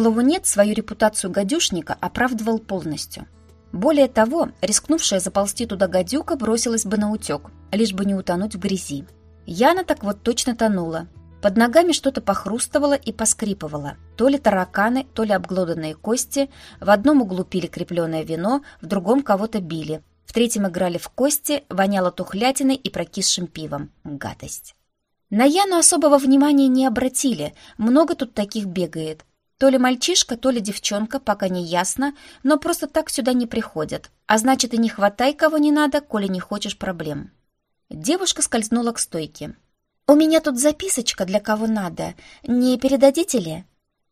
Плавунец свою репутацию гадюшника оправдывал полностью. Более того, рискнувшая заползти туда гадюка бросилась бы на утек, лишь бы не утонуть в грязи. Яна так вот точно тонула. Под ногами что-то похрустывало и поскрипывало. То ли тараканы, то ли обглоданные кости. В одном углу пили крепленное вино, в другом кого-то били. В третьем играли в кости, воняло тухлятиной и прокисшим пивом. Гадость. На Яну особого внимания не обратили, много тут таких бегает. То ли мальчишка, то ли девчонка, пока не ясно, но просто так сюда не приходят. А значит, и не хватай кого не надо, коли не хочешь проблем. Девушка скользнула к стойке. «У меня тут записочка для кого надо. Не передадите ли?»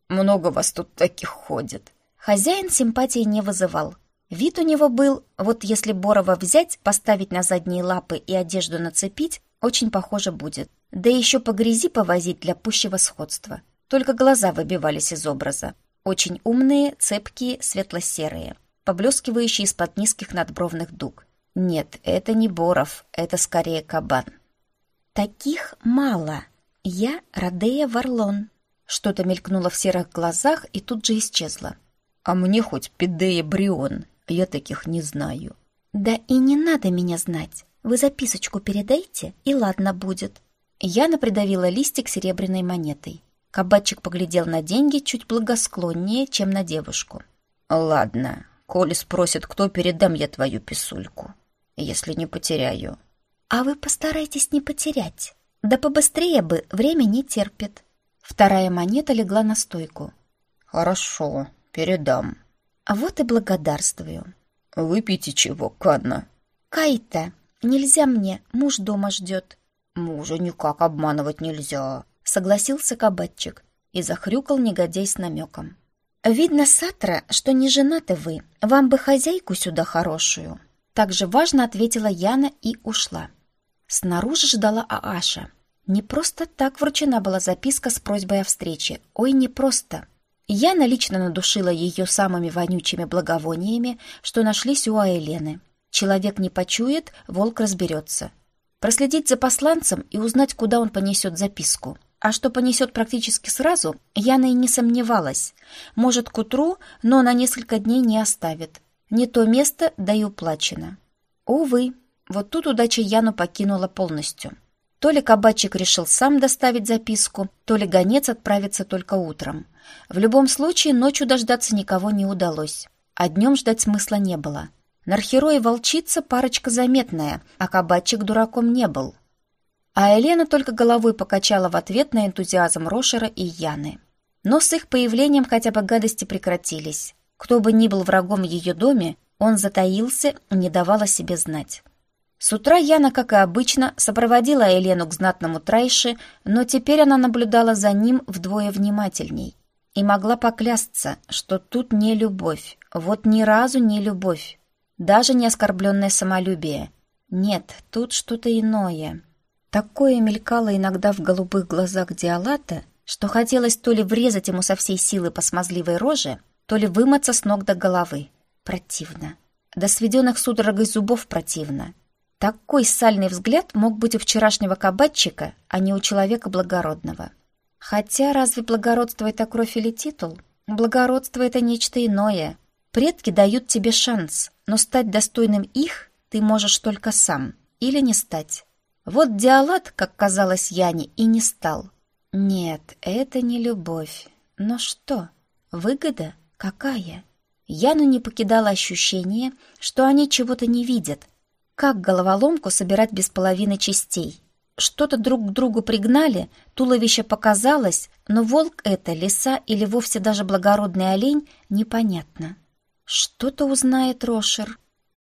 «Много вас тут таких ходит». Хозяин симпатии не вызывал. Вид у него был, вот если Борова взять, поставить на задние лапы и одежду нацепить, очень похоже будет. Да еще по грязи повозить для пущего сходства. Только глаза выбивались из образа. Очень умные, цепкие, светло-серые, поблескивающие из-под низких надбровных дуг. Нет, это не Боров, это скорее кабан. Таких мало. Я Радея Варлон. Что-то мелькнуло в серых глазах и тут же исчезло. А мне хоть Пидея Брион, я таких не знаю. Да и не надо меня знать. Вы записочку передайте, и ладно будет. Яна придавила листик серебряной монетой. Кабачик поглядел на деньги чуть благосклоннее, чем на девушку. «Ладно, коли спросят, кто, передам я твою писульку, если не потеряю». «А вы постарайтесь не потерять. Да побыстрее бы, время не терпит». Вторая монета легла на стойку. «Хорошо, передам». «А вот и благодарствую». «Выпейте чего, Канна?» «Кайта, нельзя мне, муж дома ждет». «Мужа никак обманывать нельзя», согласился кабачик и захрюкал негодяй с намеком. «Видно, Сатра, что не женаты вы. Вам бы хозяйку сюда хорошую». Так же важно ответила Яна и ушла. Снаружи ждала Ааша. Не просто так вручена была записка с просьбой о встрече. Ой, не просто. Яна лично надушила ее самыми вонючими благовониями, что нашлись у Аэлены. Человек не почует, волк разберется. Проследить за посланцем и узнать, куда он понесет записку – а что понесет практически сразу, Яна и не сомневалась. Может, к утру, но на несколько дней не оставит. Не то место, да и уплачено. Увы, вот тут удача Яну покинула полностью. То ли кабачик решил сам доставить записку, то ли гонец отправится только утром. В любом случае, ночью дождаться никого не удалось. А днем ждать смысла не было. Нархеро и волчица парочка заметная, а кабачик дураком не был. А Елена только головой покачала в ответ на энтузиазм Рошера и Яны. Но с их появлением хотя бы гадости прекратились. Кто бы ни был врагом в ее доме, он затаился не давал о себе знать. С утра Яна, как и обычно, сопроводила Елену к знатному Трайше, но теперь она наблюдала за ним вдвое внимательней и могла поклясться, что тут не любовь, вот ни разу не любовь, даже не оскорбленное самолюбие. Нет, тут что-то иное. Такое мелькало иногда в голубых глазах Диалата, что хотелось то ли врезать ему со всей силы по смазливой роже, то ли вымыться с ног до головы. Противно. До сведенных судорогой зубов противно. Такой сальный взгляд мог быть у вчерашнего кабачика, а не у человека благородного. Хотя разве благородство — это кровь или титул? Благородство — это нечто иное. Предки дают тебе шанс, но стать достойным их ты можешь только сам или не стать. Вот Диалат, как казалось Яне, и не стал. Нет, это не любовь. Но что? Выгода? Какая? Яну не покидало ощущение, что они чего-то не видят. Как головоломку собирать без половины частей? Что-то друг к другу пригнали, туловище показалось, но волк это, лиса или вовсе даже благородный олень, непонятно. Что-то узнает Рошер.